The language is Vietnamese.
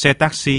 Xe taxi.